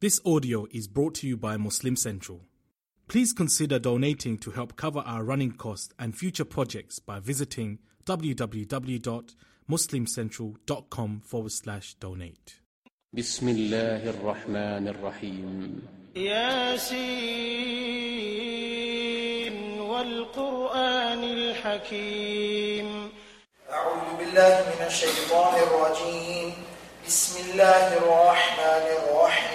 This audio is brought to you by Muslim Central. Please consider donating to help cover our running costs and future projects by visiting www.muslimcentral.com forward slash donate. بسم الله الرحمن الرحيم ياسين والقرآن الحكيم أعوذ بالله من الشيطان الرجيم بسم الله الرحمن الرحيم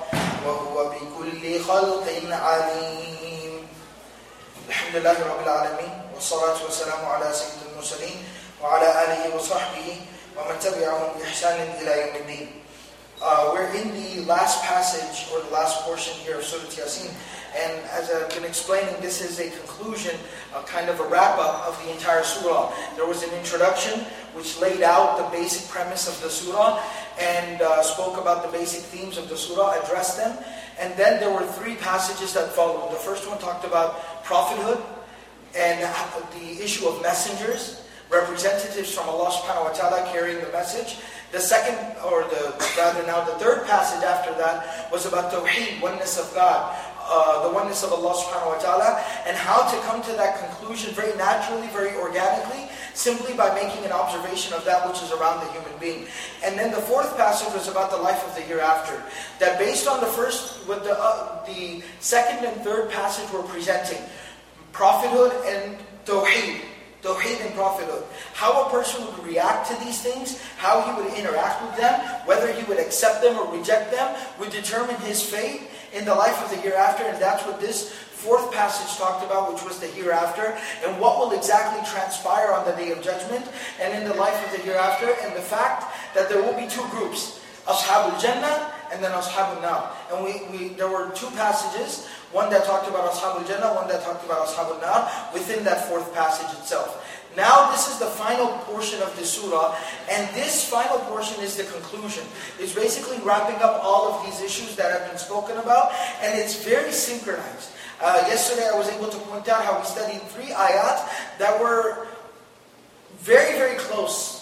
وهو بكل خلق عليم الحمد لله رب العالمين والصلاة والسلام على سيد المرسلين وعلى آله وصحبه ومن تبعهم بإحسان إلى يوم الدين Uh, we're in the last passage or the last portion here of Surah Yasin, and as I've been explaining, this is a conclusion, a kind of a wrap up of the entire surah. There was an introduction which laid out the basic premise of the surah and uh, spoke about the basic themes of the surah, addressed them, and then there were three passages that followed. The first one talked about prophethood and the issue of messengers, representatives from Allah subhanahu wa ta'ala carrying the message. The second, or the rather now the third passage after that was about Tawheed, oneness of God, uh, the oneness of Allah subhanahu wa ta'ala, and how to come to that conclusion very naturally, very organically, simply by making an observation of that which is around the human being. And then the fourth passage was about the life of the hereafter. That based on the first, what the, uh, the second and third passage were presenting, prophethood and Tawheed, Tawheed and prophethood. How a person would react to these things, how he would interact with them, whether he would accept them or reject them, would determine his fate in the life of the hereafter. And that's what this fourth passage talked about, which was the hereafter, and what will exactly transpire on the day of judgment and in the life of the hereafter, and the fact that there will be two groups. Ashabul Jannah and then Ashabul Nar. And we, we there were two passages, one that talked about Ashabul Jannah, one that talked about Ashabul Nar, within that fourth passage itself. Now this is the final portion of the surah, and this final portion is the conclusion. It's basically wrapping up all of these issues that have been spoken about, and it's very synchronized. Uh, yesterday I was able to point out how we studied three ayat that were very, very close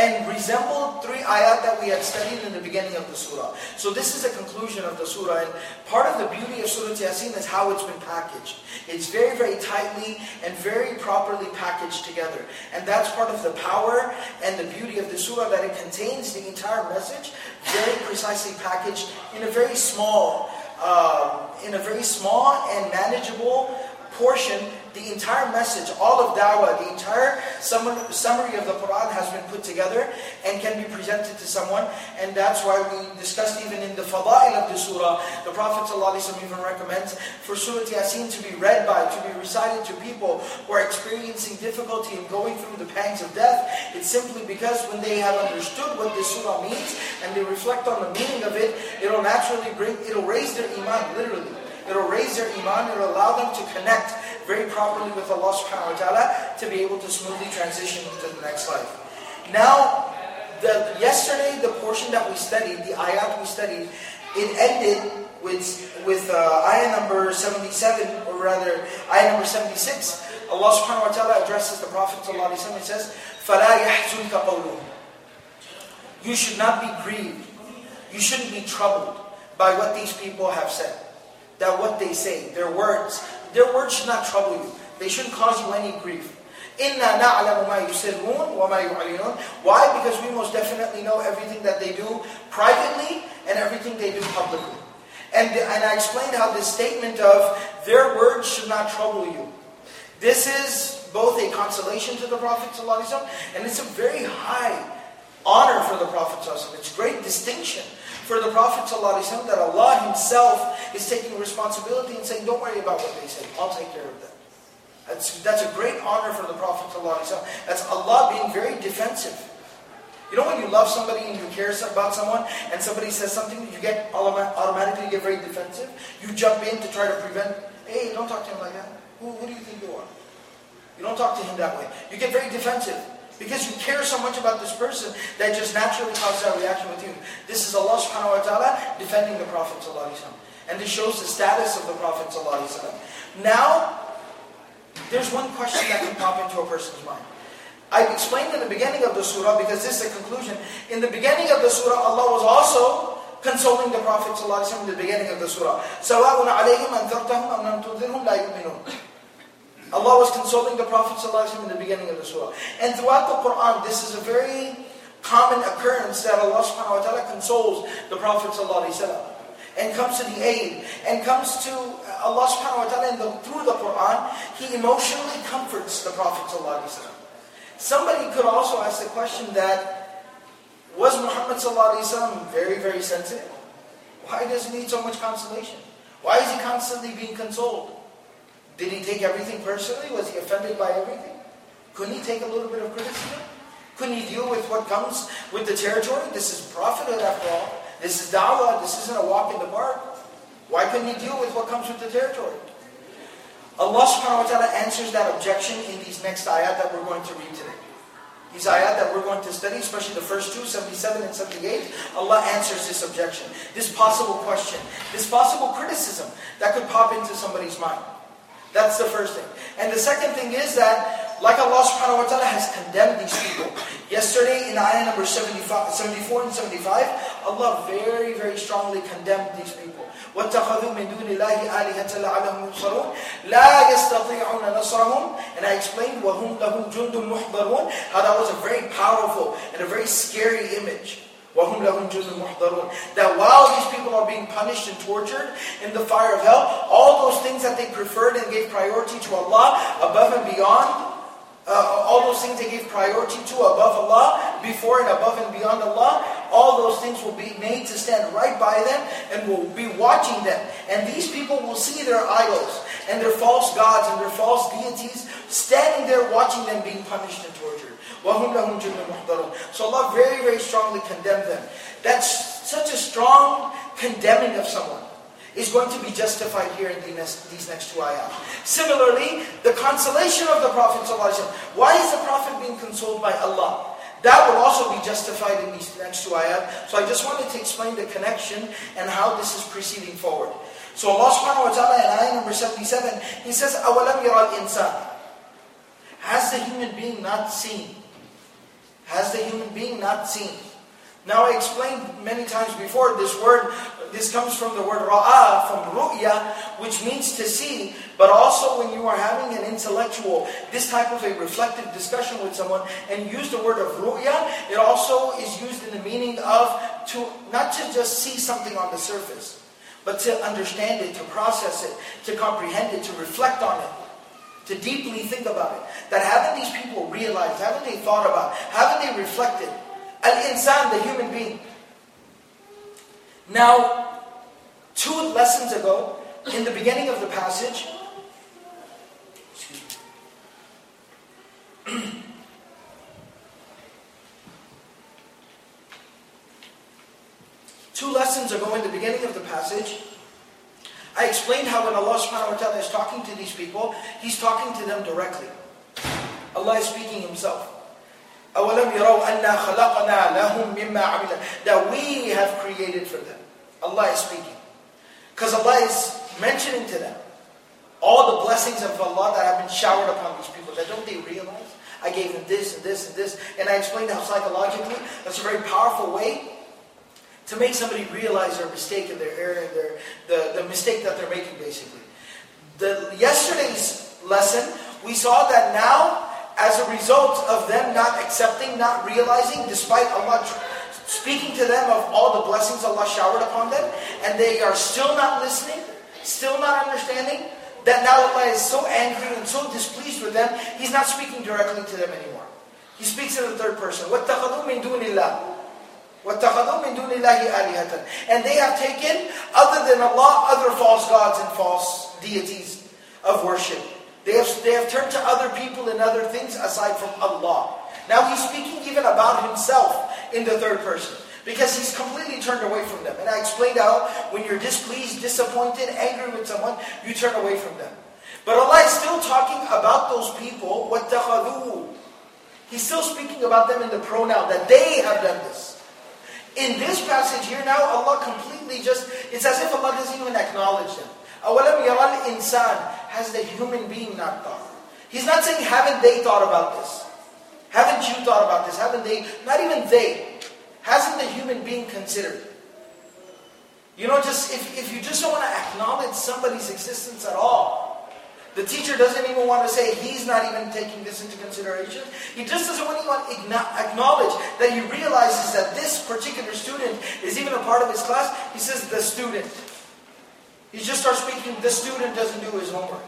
and resembled three ayat that we had studied in the beginning of the surah. So this is a conclusion of the surah, and part of the beauty of Surah Yasin is how it's been packaged. It's very, very tightly and very properly packaged together. And that's part of the power and the beauty of the surah, that it contains the entire message, very precisely packaged in a very small, uh, in a very small and manageable portion, the entire message, all of da'wah, the entire summary of the Quran has been put together and can be presented to someone. And that's why we discussed even in the fada'il of the surah, the Prophet ﷺ even recommends for Surah Yasin to be read by, to be recited to people who are experiencing difficulty in going through the pangs of death. It's simply because when they have understood what this surah means and they reflect on the meaning of it, it'll naturally bring, it'll raise their iman, literally. It'll raise their iman, it'll allow them to connect very properly with Allah subhanahu wa ta'ala to be able to smoothly transition to the next life. Now, the, yesterday, the portion that we studied, the ayat we studied, it ended with, with uh, ayah number 77, or rather, ayah number 76. Allah subhanahu wa ta'ala addresses the Prophet sallallahu alayhi wa sallam, He says, فَلَا يَحْزُنْكَ قَوْلُهُمْ You should not be grieved. You shouldn't be troubled by what these people have said that what they say, their words, their words should not trouble you. They shouldn't cause you any grief. Inna na'lamu ma yusirrun wa ma yu'linun. Why? Because we most definitely know everything that they do privately and everything they do publicly. And, and I explained how this statement of their words should not trouble you. This is both a consolation to the Prophet ﷺ, and it's a very high honor for the Prophet ﷺ. It's great distinction for the Prophet ﷺ that Allah Himself is taking responsibility and saying, don't worry about what they say, I'll take care of them. That's, that's a great honor for the Prophet ﷺ. That's Allah being very defensive. You know when you love somebody and you care about someone and somebody says something, you get automatically get very defensive. You jump in to try to prevent, hey, don't talk to him like that. Who, who do you think you are? You don't talk to him that way. You get very defensive because you care so much about this person that just naturally causes that reaction with you. This is Allah subhanahu wa ta'ala defending the Prophet And this shows the status of the Prophet Now, there's one question that can pop into a person's mind. I explained in the beginning of the surah, because this is the conclusion. In the beginning of the surah, Allah was also consoling the Prophet ﷺ in the beginning of the surah. سَوَاءٌ عَلَيْهِمْ أَنْذَرْتَهُمْ أَمْ لَمْ تُنذِرْهُمْ لَا يُؤْمِنُونَ Allah was consoling the Prophet ﷺ in the beginning of the surah. And throughout the Quran, this is a very common occurrence that Allah subhanahu wa ta'ala consoles the Prophet ﷺ and comes to the aid and comes to Allah subhanahu wa ta'ala and the, through the Quran, He emotionally comforts the Prophet ﷺ. Somebody could also ask the question that, was Muhammad very, very sensitive? Why does he need so much consolation? Why is he constantly being consoled? Did he take everything personally? Was he offended by everything? Couldn't he take a little bit of criticism? Couldn't he deal with what comes with the territory? This is prophethood after all. This is da'wah. This isn't a walk in the park. Why couldn't he deal with what comes with the territory? Allah subhanahu wa ta'ala answers that objection in these next ayat that we're going to read today. These ayat that we're going to study, especially the first two, 77 and 78, Allah answers this objection, this possible question, this possible criticism that could pop into somebody's mind. That's the first thing. And the second thing is that, like Allah subhanahu wa ta'ala has condemned these people. Yesterday in ayah number 75, 74 and 75, Allah very, very strongly condemned these people. واتخذوا من دون الله آلهة لعلهم ينصرون لا يستطيعون نصرهم and I explained وهم لهم جند محضرون how that was a very powerful and a very scary image That while these people are being punished and tortured in the fire of hell, all those things that they preferred and gave priority to Allah above and beyond, uh, all those things they gave priority to above Allah, before and above and beyond Allah, all those things will be made to stand right by them and will be watching them. And these people will see their idols and their false gods and their false deities standing there watching them being punished and tortured. So Allah very, very strongly condemned them. That's such a strong condemning of someone is going to be justified here in these next two ayat. Similarly, the consolation of the Prophet ﷺ. Why is the Prophet being consoled by Allah? That will also be justified in these next two ayat. So I just wanted to explain the connection and how this is proceeding forward. So Allah subhanahu wa ta'ala in ayah number 77, He says, أَوَلَمْ يَرَى الْإِنسَانِ Has the human being not seen? Has the human being not seen? Now I explained many times before this word, this comes from the word ra'a, from ru'ya, which means to see, but also when you are having an intellectual, this type of a reflective discussion with someone, and use the word of ru'ya, it also is used in the meaning of to not to just see something on the surface, but to understand it, to process it, to comprehend it, to reflect on it to deeply think about it. That people realized, haven't they thought about, haven't they reflected? Al-insan, the human being. Now, two lessons ago, in the beginning of the passage, two lessons ago in the beginning of the passage, I explained how when Allah subhanahu wa ta'ala is talking to these people, He's talking to them directly. Allah is speaking Himself. أَوَلَمْ يَرَوْا أَنَّا خَلَقْنَا لَهُم مِّمَّا عَمِلَ That we have created for them. Allah is speaking. Because Allah is mentioning to them all the blessings of Allah that have been showered upon these people. That don't they realize? I gave them this and this and this. And I explained how psychologically that's a very powerful way to make somebody realize their mistake and their error and their, the, the mistake that they're making basically. The yesterday's lesson, we saw that now as a result of them not accepting, not realizing, despite Allah speaking to them of all the blessings Allah showered upon them, and they are still not listening, still not understanding, that now Allah is so angry and so displeased with them, He's not speaking directly to them anymore. He speaks in the third person. And they have taken, other than Allah, other false gods and false deities of worship. They have, they have turned to other people and other things aside from Allah. Now he's speaking even about himself. in the third person. Because he's completely turned away from them. And I explained how when you're displeased, disappointed, angry with someone, you turn away from them. But Allah is still talking about those people, وَاتَّخَذُوا He's still speaking about them in the pronoun, that they have done this. In this passage here now, Allah completely just, it's as if Allah doesn't even acknowledge them. أَوَلَمْ يَرَى الْإِنسَانِ has the human being not thought? He's not saying, haven't they thought about this? Haven't you thought about this? Haven't they? Not even they. Hasn't the human being considered? You know, just if, if you just don't want to acknowledge somebody's existence at all, the teacher doesn't even want to say he's not even taking this into consideration. He just doesn't want to acknowledge that he realizes that this particular student is even a part of his class. He says, the student. He just starts speaking, the student doesn't do his homework.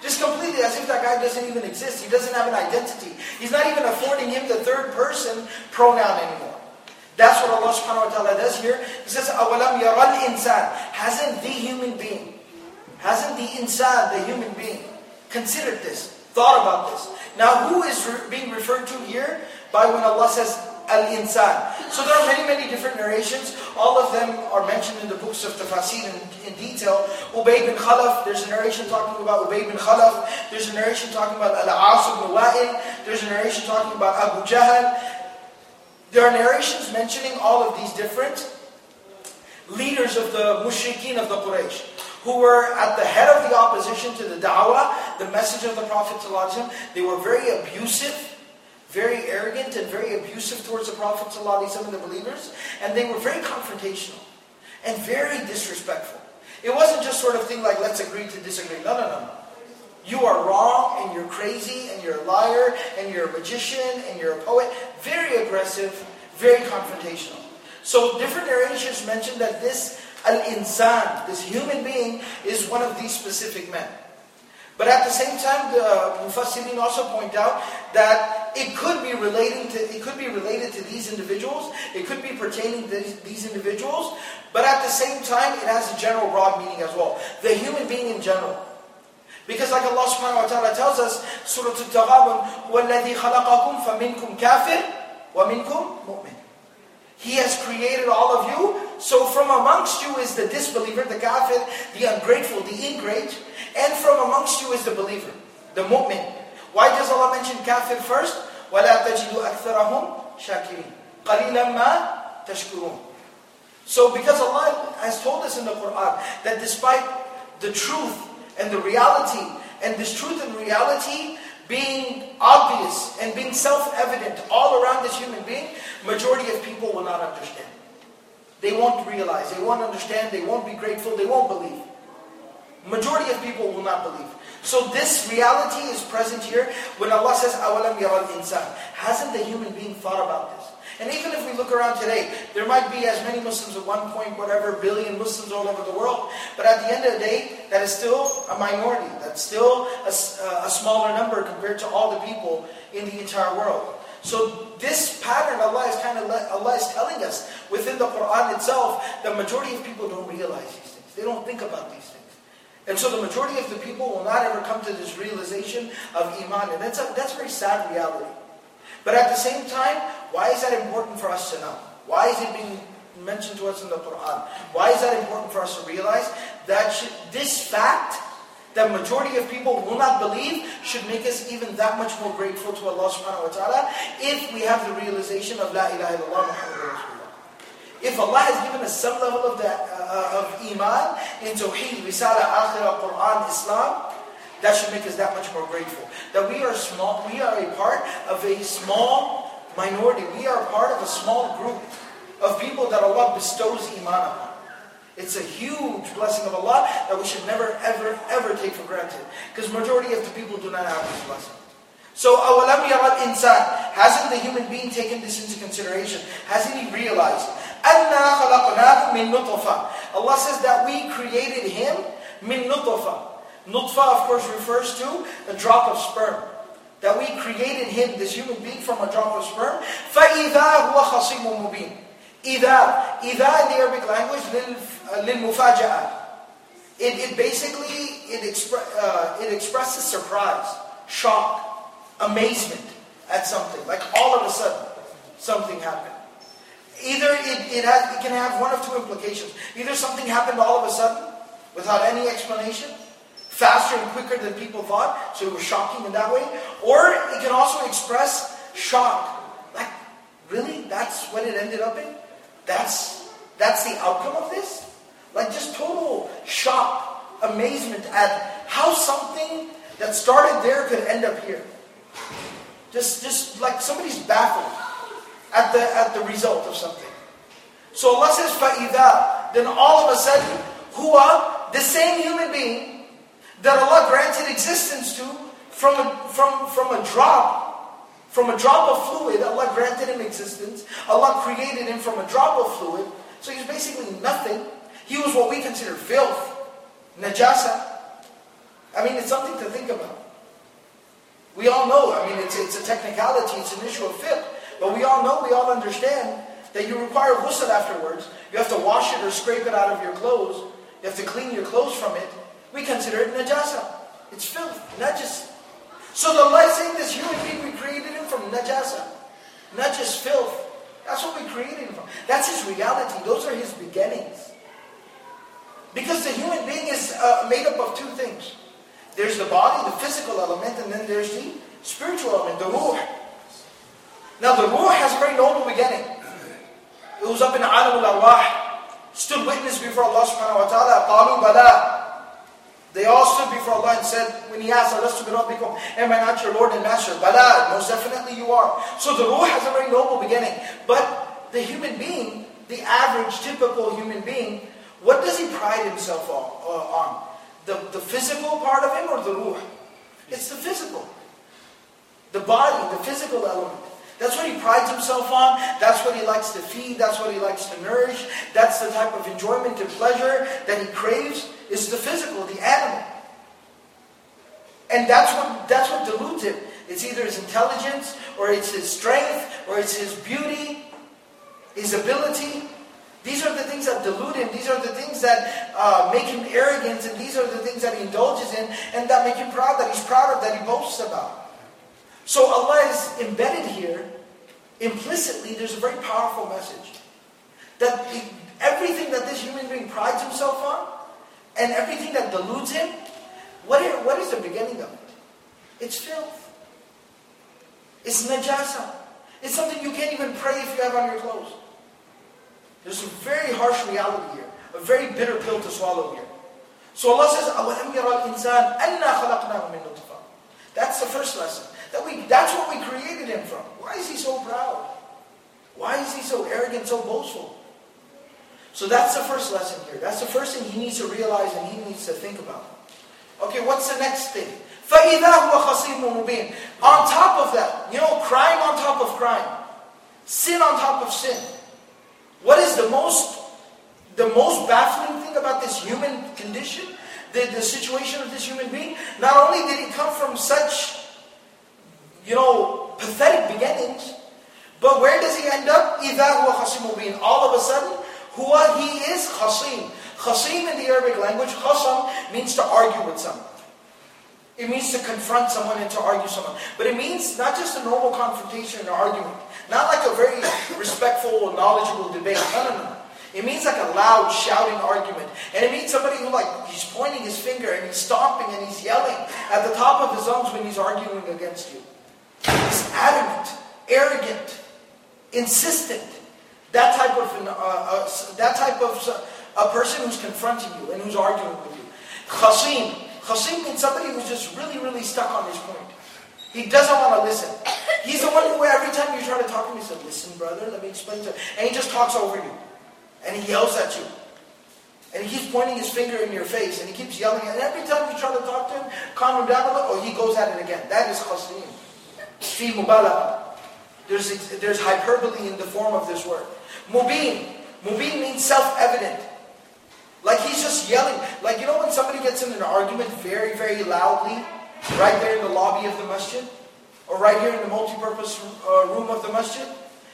Just completely as if that guy doesn't even exist. He doesn't have an identity. He's not even affording him the third person pronoun anymore. That's what Allah subhanahu wa ta'ala does here. He says, أَوَلَمْ يَرَى insan Hasn't the human being, hasn't the insan, the human being, considered this, thought about this? Now who is being referred to here by when Allah says, al-insan. So there are many, many different narrations. All of them are mentioned in the books of Tafasir in, in detail. Ubay bin Khalaf, there's a narration talking about Ubay bin Khalaf. There's a narration talking about Al-As ibn Wa'il. There's a narration talking about Abu Jahl. There are narrations mentioning all of these different leaders of the mushrikeen of the Quraysh who were at the head of the opposition to the da'wah, the message of the Prophet ﷺ. They were very abusive very arrogant and very abusive towards the Prophet and the believers, and they were very confrontational and very disrespectful. It wasn't just sort of thing like, let's agree to disagree. No, no, no, no. You are wrong, and you're crazy, and you're a liar, and you're a magician, and you're a poet. Very aggressive, very confrontational. So different narrations mention that this al-insan, this human being, is one of these specific men. But at the same time, the Mufassirin also point out that it could be relating to it could be related to these individuals, it could be pertaining to these individuals, but at the same time, it has a general broad meaning as well. The human being in general. Because like Allah subhanahu wa ta'ala tells us, Surah Al-Taghabun, وَالَّذِي خَلَقَكُمْ فَمِنْكُمْ كَافِرٌ وَمِنْكُمْ مُؤْمِنٌ He has created all of you, so from amongst you is the disbeliever, the kafir, the ungrateful, the ingrate, and from amongst you is the believer, the mu'min. Why does Allah mention kafir first? وَلَا تَجِدُ أَكْثَرَهُمْ شَاكِرِينَ قَلِيلًا مَا تَشْكُرُونَ So because Allah has told us in the Quran that despite the truth and the reality, and this truth and reality being obvious and being self-evident all around this human being, majority of people will not understand. They won't realize, they won't understand, they won't be grateful, they won't believe. Majority of people will not believe. So this reality is present here when Allah says, أَوَلَمْ يَرَى الْإِنسَانِ Hasn't the human being thought about this? And even if we look around today, there might be as many Muslims at one point, whatever, billion Muslims all over the world. But at the end of the day, that is still a minority. That's still a, a smaller number compared to all the people in the entire world. So this pattern Allah is kind of Allah is telling us within the Quran itself, the majority of people don't realize these things. They don't think about these things. and so the majority of the people will not ever come to this realization of Iman. And that's a, that's a very sad reality. But at the same time, why is that important for us to know? Why is it being mentioned to us in the Quran? Why is that important for us to realize? That should, this fact, that majority of people will not believe, should make us even that much more grateful to Allah subhanahu wa ta'ala if we have the realization of La ilaha illallah Muhammad Rasulullah. If Allah has given us some level of, that, uh, of iman in Tawheed, Risala, Akhirah, Quran, Islam, that should make us that much more grateful. That we are small, we are a part of a small minority. We are part of a small group of people that Allah bestows iman upon. It's a huge blessing of Allah that we should never, ever, ever take for granted. Because majority of the people do not have this blessing. So, أَوَلَمْ يَرَى الْإِنسَانِ Hasn't the human being taken this into consideration? Hasn't he realized أَنَّا خَلَقْنَاهُ مِن نُطْفَةٍ Allah says that we created him min nutfa. Nutfa, of course, refers to a drop of sperm. That we created him, this human being, from a drop of sperm. فَإِذَا هُوَ خَصِيمٌ مُبِينٌ إِذَا إِذَا in the Arabic language, لِلْمُفَاجَأَةِ it, it basically, it, expre- uh, it expresses surprise, shock, amazement at something. Like all of a sudden, something happened. Either it, it, has, it can have one of two implications. Either something happened all of a sudden, without any explanation, faster and quicker than people thought, so it was shocking in that way. Or it can also express shock. Like, really? That's what it ended up in? That's, that's the outcome of this? Like just total shock, amazement at how something that started there could end up here. Just, just like somebody's baffled at the, at the result of something. So Allah says, فَإِذَا Then all of a sudden, huwa, the same human being that Allah granted existence to from a, from, from a drop, from a drop of fluid, Allah granted him existence. Allah created him from a drop of fluid. So he's basically nothing. He was what we consider filth, najasa. I mean, it's something to think about. We all know, I mean, it's, it's a technicality, it's an issue of filth. But we all know, we all understand that you require ghusl afterwards. You have to wash it or scrape it out of your clothes. You have to clean your clothes from it. We consider it najasa. It's filth, najis. So the light saying this human being, we created him from najasa. Not just filth. That's what we created him from. That's his reality. Those are his beginnings. Because the human being is uh, made up of two things. There's the body, the physical element, and then there's the spiritual element, the ruh. Now the ruh has a very noble beginning. It was up in alam al-arwah, stood witness before Allah subhanahu wa ta'ala, qalu bala. They all stood before Allah and said, when he asked, Alastu birabbikum, am I not your Lord and Master? Bala, most definitely you are. So the ruh has a very noble beginning. But the human being, the average, typical human being, what does he pride himself? Uh, on? The, the physical part of him or the ruh? It's the physical. The body, the physical element. That's what he prides himself on. That's what he likes to feed. That's what he likes to nourish. That's the type of enjoyment and pleasure that he craves. Is the physical, the animal. And that's what that's what deludes him. It's either his intelligence, or it's his strength, or it's his beauty, his ability. These are the things that delude him. These are the things that uh, make him arrogant, and these are the things that he indulges in, and that make him proud, that he's proud of, that he boasts about. So Allah is embedded here, implicitly, there's a very powerful message. That everything that this human being prides himself on, and everything that deludes him, what what is the beginning of it? It's filth. It's najasa. It's something you can't even pray if you have on your clothes. There's a very harsh reality here, a very bitter pill to swallow here. So Allah says, أَوَلَمْ يَرَى الْإِنسَانِ أَنَّا خَلَقْنَاهُ مِنْ نُطْفَةٍ That's the first lesson. That we, that's what we created him from. Why is he so proud? Why is he so arrogant, so boastful? So that's the first lesson here. That's the first thing he needs to realize and he needs to think about. Okay, what's the next thing? فَإِذَا هُوَ خَصِيمٌ مُبِينٌ On top of that, you know, crime on top of crime. Sin on top of sin. What is the most, the most baffling thing about this human condition? The, the situation of this human being? Not only did he come from such, you know, pathetic beginnings, but where does he end up? إِذَا هُوَ خَصِيمٌ مُبِينٌ All of a sudden, huwa, he is khasim. Khasim in the Arabic language, khasam means to argue with someone. It means to confront someone and to argue someone. But it means not just a normal confrontation or argument. Not like a very respectful, knowledgeable debate. No, no, no. It means like a loud, shouting argument. And it means somebody who like, he's pointing his finger and he's stomping and he's yelling at the top of his lungs when he's arguing against you. He's adamant, arrogant, insistent. That type of, uh, uh, that type of uh, a person who's confronting you and who's arguing with you. Khasim. Khasim means somebody who's just really, really stuck on his point. He doesn't want to listen. He's the one who every time you try to talk to him, he says, listen, brother, let me explain to you. And he just talks over you. And he yells at you. And he keeps pointing his finger in your face. And he keeps yelling. And every time you try to talk to him, calm him down a little, oh, he goes at it again. That is khasim. Fi mubalagha. There's, there's hyperbole in the form of this word. Mubin. Mubin means self-evident. Like he's just yelling. Like, you know when somebody gets in an argument very, very loudly, right there in the lobby of the masjid? Or right here in the multi-purpose uh, room of the masjid?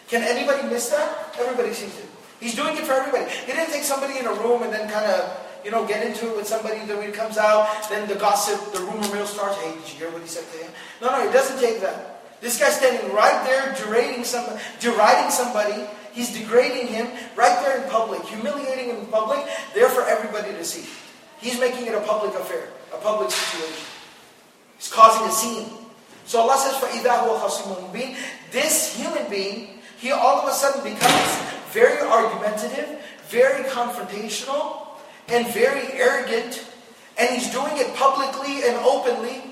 Can anybody miss that? Everybody sees it. He's doing it for everybody. He didn't take somebody in a room and then kind of, you know, get into it with somebody. Then when he comes out, then the gossip, the rumor mill starts. Hey, did you hear what he said to him? No, no, it doesn't take that. This guy's standing right there, deriding, some, deriding somebody He's degrading him right there in public, humiliating him in public, there for everybody to see. He's making it a public affair, a public situation. He's causing a scene. So Allah says, فَإِذَا هُوَ خَصِيمٌ مُبِينٌ This human being, he all of a sudden becomes very argumentative, very confrontational, and very arrogant, and he's doing it publicly and openly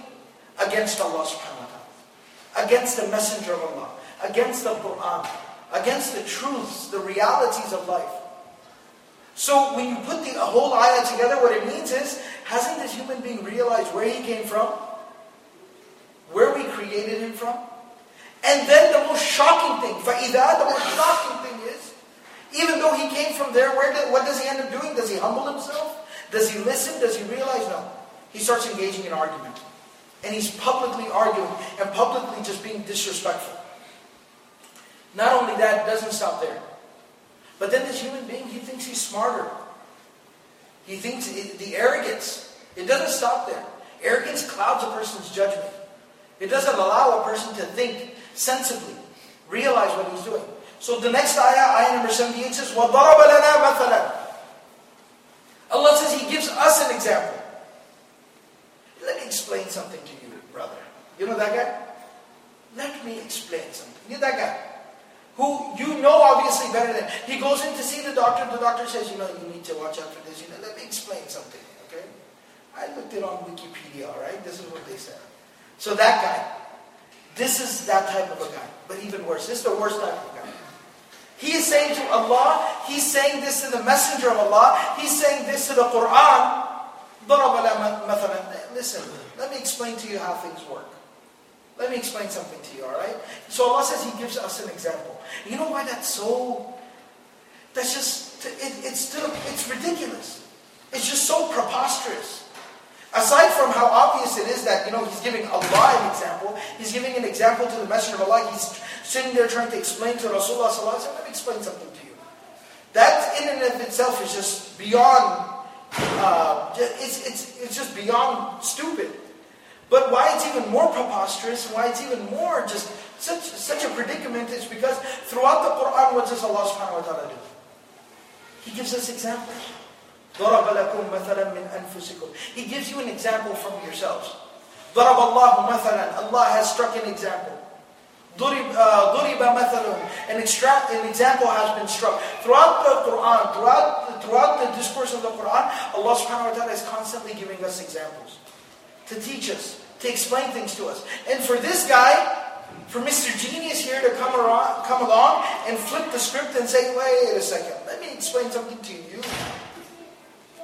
against Allah subhanahu wa ta'ala, against the messenger of Allah, against the Quran, against the truths, the realities of life. So when you put the whole ayah together, what it means is, hasn't this human being realized where he came from? Where we created him from? And then the most shocking thing, فَإِذَا The most shocking thing is, even though he came from there, where did, what does he end up doing? Does he humble himself? Does he listen? Does he realize? No. He starts engaging in argument. And he's publicly arguing and publicly just being disrespectful. Not only that, it doesn't stop there. But then this human being, he thinks he's smarter. He thinks the arrogance, it doesn't stop there. Arrogance clouds a person's judgment. It doesn't allow a person to think sensibly, realize what he's doing. So the next ayah, ayah number 78 says, وَضَرَبَ لَنَا مَثَلًا Allah says He gives us an example. Let me explain something to you, brother. You know that guy? Let me explain something. You know that guy? who you know obviously better than. He goes in to see the doctor. The doctor says, you know, you need to watch out for this. You know, let me explain something. Okay, I looked it on Wikipedia. All right, this is what they said. So that guy, this is that type of a guy. But even worse, this is the worst type of a guy. He is saying to Allah, he's saying this to the messenger of Allah, he's saying this to the Quran. Listen, let me explain to you how things work. Let me explain something to you, all right? So Allah says He gives us an example. You know why that's so? That's just it, it's still it's ridiculous. It's just so preposterous. Aside from how obvious it is that you know He's giving Allah an example, He's giving an example to the Messenger of Allah. He's sitting there trying to explain to Rasulullah Sallallahu Let me explain something to you. That in and of itself is just beyond. Uh, it's, it's, it's just beyond stupid. But why it's even more preposterous, why it's even more just such, such a predicament is because throughout the Quran, what does Allah subhanahu wa ta'ala do? He gives us examples. He gives you an example from yourselves. Allah has struck an example. ضرب مثل an, extra, an example has been struck. Throughout the Quran, throughout, throughout the discourse of the Quran, Allah subhanahu wa ta'ala is constantly giving us examples to teach us, to explain things to us. And for this guy, for Mr. Genius here to come, around, come along and flip the script and say, wait a second, let me explain something to you.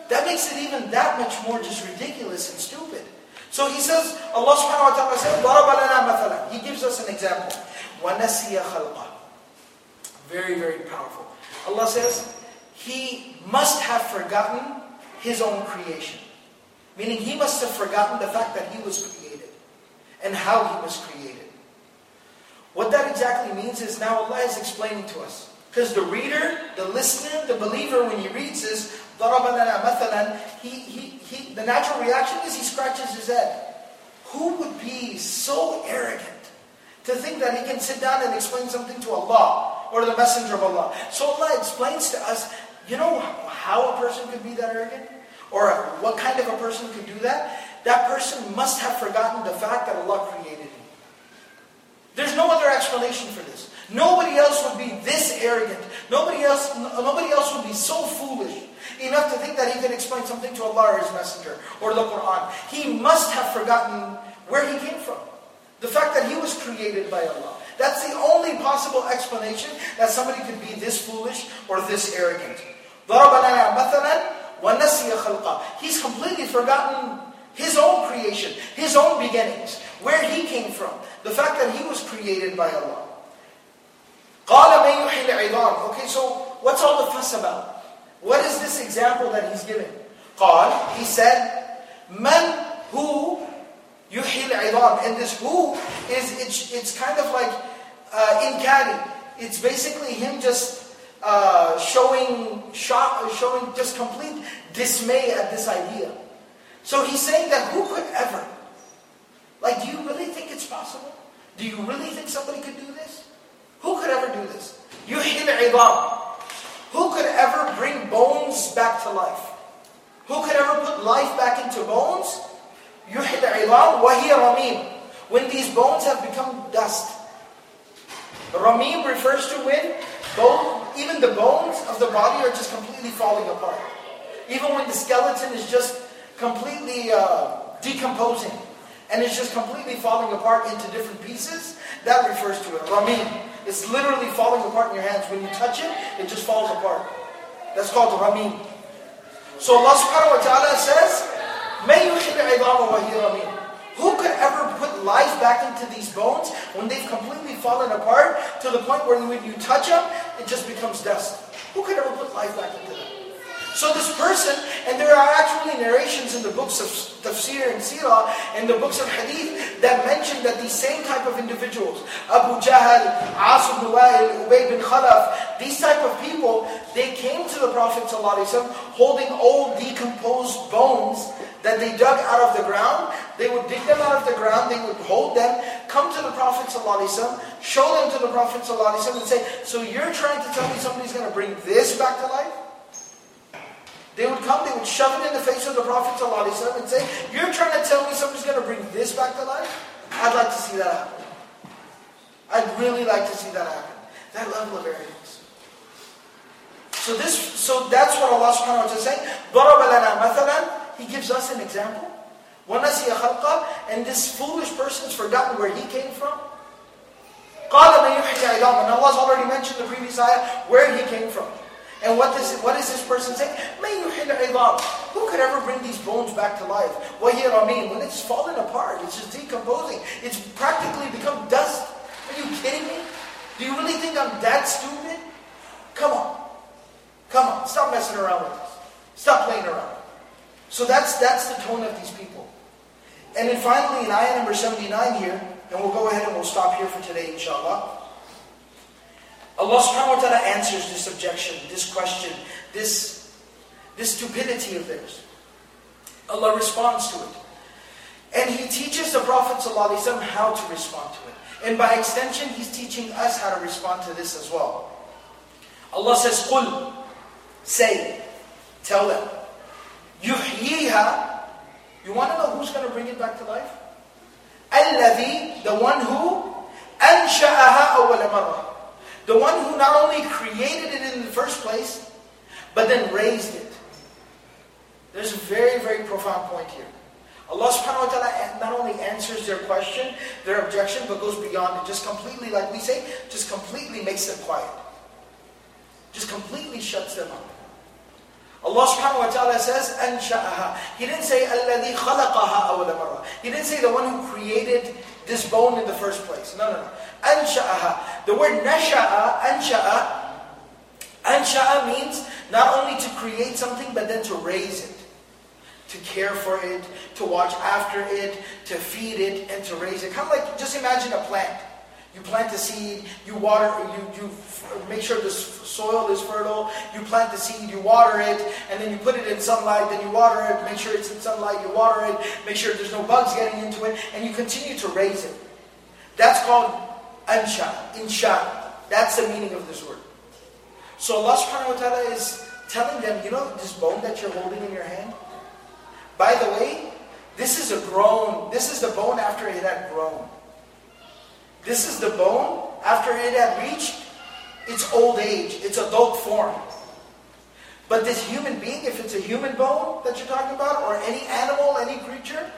That makes it even that much more just ridiculous and stupid. So he says, Allah subhanahu wa ta'ala said, ضَرَبَ He gives us an example. وَنَسِيَ خَلْقَهُ Very, very powerful. Allah says, He must have forgotten His own creation. Meaning he must have forgotten the fact that he was created and how he was created. What that exactly means is now Allah is explaining to us. Because the reader, the listener, the believer, when he reads this, he, he, he, the natural reaction is he scratches his head. Who would be so arrogant to think that he can sit down and explain something to Allah or the Messenger of Allah? So Allah explains to us, you know how a person could be that arrogant? Or what kind of a person could do that? That person must have forgotten the fact that Allah created him. There's no other explanation for this. Nobody else would be this arrogant. Nobody else, nobody else would be so foolish enough to think that he can explain something to Allah or his messenger or the Quran. He must have forgotten where he came from. The fact that he was created by Allah. That's the only possible explanation that somebody could be this foolish or this arrogant. He's completely forgotten his own creation, his own beginnings, where he came from, the fact that he was created by Allah. Okay, so what's all the fuss about? What is this example that he's giving? قال, he said, من who يحيي العظام. And this who is, it's, it's kind of like uh, inkari. It's basically him just uh, showing, shock, showing just complete dismay at this idea. So he's saying that who could ever? Like, do you really think it's possible? Do you really think somebody could do this? Who could ever do this? يحيي العظام. Who could ever bring bones back to life? Who could ever put life back into bones? Idam wa hiya ramim. When these bones have become dust. Ramim refers to when bone, even the bones of the body are just completely falling apart. Even when the skeleton is just completely uh, decomposing and it's just completely falling apart into different pieces, that refers to it. Ramim. It's literally falling apart in your hands. When you touch it, it just falls apart. That's called ramim. So Allah subhanahu wa ta'ala says, Shibama wahi rameen. Who could ever put life back into these bones when they've completely fallen apart to the point where when you touch them, it just becomes dust? Who could ever put life back into them? So this person, and there are actually narrations in the books of tafsir and sirah, and the books of hadith, that mention that these same type of individuals, Abu Jahl, As ibn Wa'il, Ubay bin Khalaf, these type of people, they came to the Prophet ﷺ holding old decomposed bones that they dug out of the ground. They would dig them out of the ground, they would hold them, come to the Prophet ﷺ, show them to the Prophet ﷺ and say, so you're trying to tell me somebody's going to bring this back to life? They would come, they would shove it in the face of the Prophet ﷺ and say, You're trying to tell me somebody's going to bring this back to life? I'd like to see that happen. I'd really like to see that happen. That level of arrogance. So this, so that's what Allah subhanahu wa ta'ala is saying. ضَرَبَ لَنَا مَثَلًا He gives us an example. وَنَسِيَ خَلْقًا And this foolish person's forgotten where he came from. قَالَ مَنْ يُحْيِي عِظَامًا And Allah's already mentioned the previous ayah where he came from. And what, this, what is this person saying? Who could ever bring these bones back to life? I mean, when it's fallen apart, it's just decomposing. It's practically become dust. Are you kidding me? Do you really think I'm that stupid? Come on. Come on. Stop messing around with this. Stop playing around. So that's that's the tone of these people. And then finally in ayah number 79 here, and we'll go ahead and we'll stop here for today, inshallah. Allah subhanahu wa ta'ala answers this objection, this question, this, this stupidity of theirs. Allah responds to it. And He teaches the Prophet ﷺ how to respond to it. And by extension, He's teaching us how to respond to this as well. Allah says, قُل Say, tell them. يُحْيِيهَا You want to know who's going to bring it back to life? الَّذِي The one who أَنْشَأَهَا أَوَّلَ مَرَّةٍ the one who not only created it in the first place, but then raised it. There's a very, very profound point here. Allah subhanahu wa ta'ala not only answers their question, their objection, but goes beyond it. Just completely, like we say, just completely makes them quiet. Just completely shuts them up. Allah subhanahu wa ta'ala says, أَنْشَأَهَا He didn't say, الَّذِي خَلَقَهَا أَوَلَ مَرَّةٍ He didn't say the one who created this bone in the first place. No, no, no. Ansha'aha. The word nasha'a, ansha'a, ansha'a means not only to create something, but then to raise it, to care for it, to watch after it, to feed it, and to raise it. Kind of like, just imagine a plant. You plant the seed, you water, you, you make sure the soil is fertile, you plant the seed, you water it, and then you put it in sunlight, then you water it, make sure it's in sunlight, you water it, make sure there's no bugs getting into it, and you continue to raise it. That's called ansha, insha. That's the meaning of this word. So Allah subhanahu wa ta'ala is telling them, you know this bone that you're holding in your hand? By the way, this is a grown, this is the bone after it had grown. This is the bone after it had reached its old age, its adult form. But this human being, if it's a human bone that you're talking about, or any animal, any creature,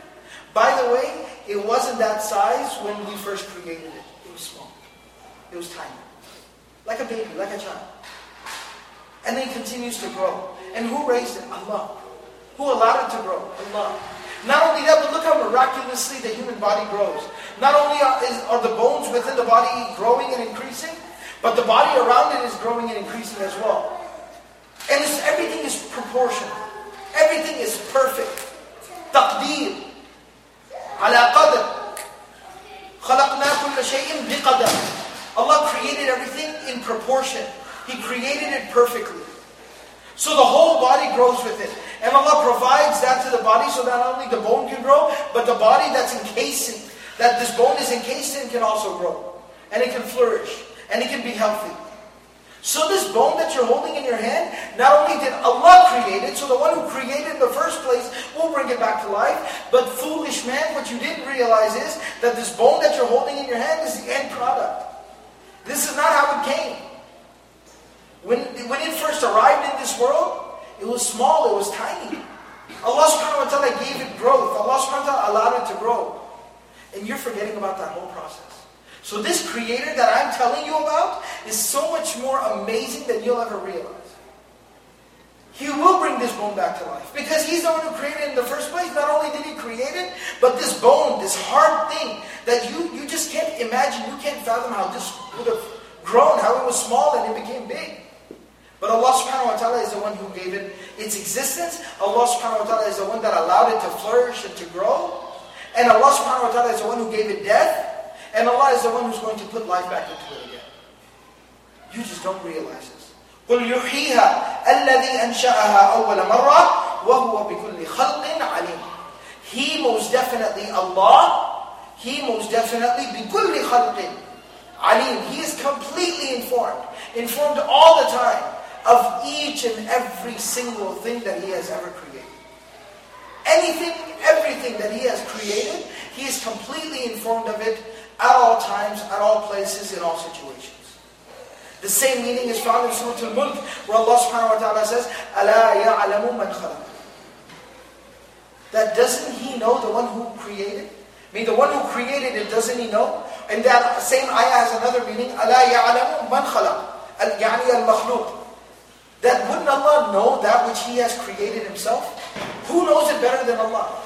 by the way, it wasn't that size when we first created it. It was small. It was tiny. Like a baby, like a child. And then it continues to grow. And who raised it? Allah. Who allowed it to grow? Allah. Not only that, but look how miraculously the human body grows. Not only are, is, are the bones within the body growing and increasing, but the body around it is growing and increasing as well. And everything is proportional. Everything is perfect. Taqdeer. Ala qadr. خلقنا كل شيء بقدر. Allah created everything in proportion. He created it perfectly. So the whole body grows with it. And Allah provides that to the body so that not only the bone can grow, but the body that's encasing, that this bone is encased in can also grow. And it can flourish. and it can be healthy. So this bone that you're holding in your hand, not only did Allah create it, so the one who created it in the first place will bring it back to life, but foolish man, what you didn't realize is that this bone that you're holding in your hand is the end product. This is not how it came. When, when it first arrived in this world, it was small, it was tiny. Allah subhanahu wa ta'ala gave it growth. Allah subhanahu wa ta'ala allowed it to grow. And you're forgetting about that whole process. So this creator that I'm telling you about is so much more amazing than you'll ever realize. He will bring this bone back to life. Because he's the one who created it in the first place. Not only did he create it, but this bone, this hard thing that you, you just can't imagine, you can't fathom how this would have grown, how it was small and it became big. But Allah subhanahu wa ta'ala is the one who gave it its existence. Allah subhanahu wa ta'ala is the one that allowed it to flourish and to grow. And Allah subhanahu wa ta'ala is the one who gave it death. And Allah is the one who's going to put life back into it again. You just don't realize this. قُلْ يُحْيِيهَا الَّذِي أَنْشَأَهَا أَوَّلَ مَرَّةٍ وَهُوَ بِكُلِّ خَلْقٍ عَلِيمٌ He most definitely, Allah, He most definitely, بِكُلِّ خَلْقٍ عَلِيمٌ He is completely informed, informed all the time of each and every single thing that He has ever created. Anything, everything that He has created, He is completely informed of it at all times, at all places, in all situations. The same meaning is found in Surah Al-Mulk, where Allah subhanahu wa ta'ala says, أَلَا يَعْلَمُ مَنْ خَلَقَ That doesn't He know the one who created? I mean, the one who created it, doesn't He know? And that same ayah has another meaning, أَلَا يَعْلَمُ مَنْ خَلَقَ يعني المخلوق That wouldn't Allah know that which He has created Himself? Who knows it better than Allah?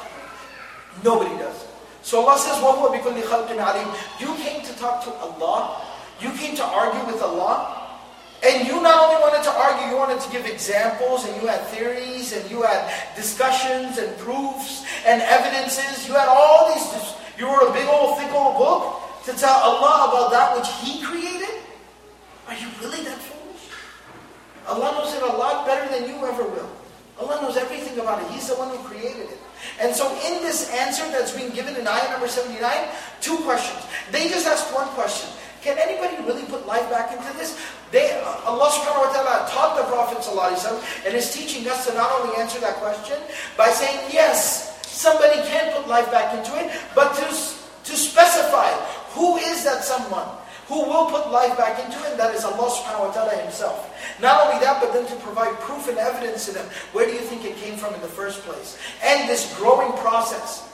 Nobody does. So Allah says, وَهُوَ بِكُلِّ خَلْقٍ عَلِيمٍ You came to talk to Allah. You came to argue with Allah. And you not only wanted to argue, you wanted to give examples, and you had theories, and you had discussions, and proofs, and evidences. You had all these, you wrote a big old, thick old book to tell Allah about that which He created? Are you really that foolish? Allah knows it a lot better than you ever will. Allah knows everything about it. He's the one who created it. And so in this answer that's being given in ayah number 79, two questions. They just asked one question. Can anybody really put life back into this? They, uh, Allah subhanahu wa ta'ala taught the Prophet and is teaching us to not only answer that question by saying, yes, somebody can put life back into it, but to, to specify who is that someone who will put life back into it, and that is Allah subhanahu wa ta'ala himself. Not only that, but then to provide proof and evidence to them. Where do you think it came from in the first place? And this growing process,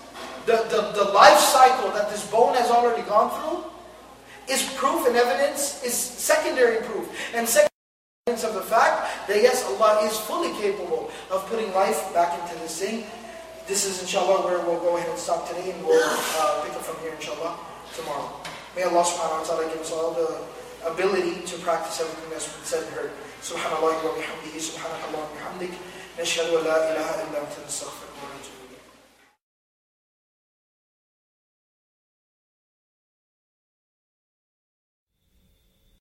the, the, the life cycle that this bone has already gone through, is proof and evidence, is secondary proof. And secondary evidence of the fact that yes, Allah is fully capable of putting life back into this thing. This is inshallah where we'll go ahead and stop today and we'll uh, pick up from here inshallah tomorrow. May Allah subhanahu wa ta'ala give us all the ability to practice everything that's been said and heard. Subhanallah wa bihamdihi, subhanakallah wa bihamdik, nashhadu wa la ilaha illa anta nastaghfiruka